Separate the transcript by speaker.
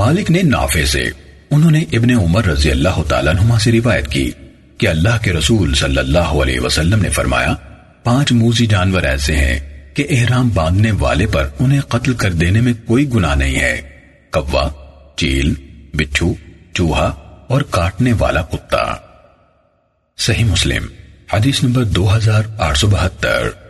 Speaker 1: مالک نے نافع سے انہوں نے ابن عمر رضی اللہ تعالیٰ نما سے روایت کی کہ اللہ کے رسول صلی اللہ علیہ وسلم نے فرمایا، پانچ موزی جانور ایسے ہیں کہ احرام باندھنے والے پر انہیں قتل کر دینے میں کوئی گناہ نہیں ہے۔ کوا، چیل، بچھو، چوہا اور کاٹنے والا کتا۔ صحیح مسلم، حدیث نمبر دو ہزار آٹھ سو بہتر۔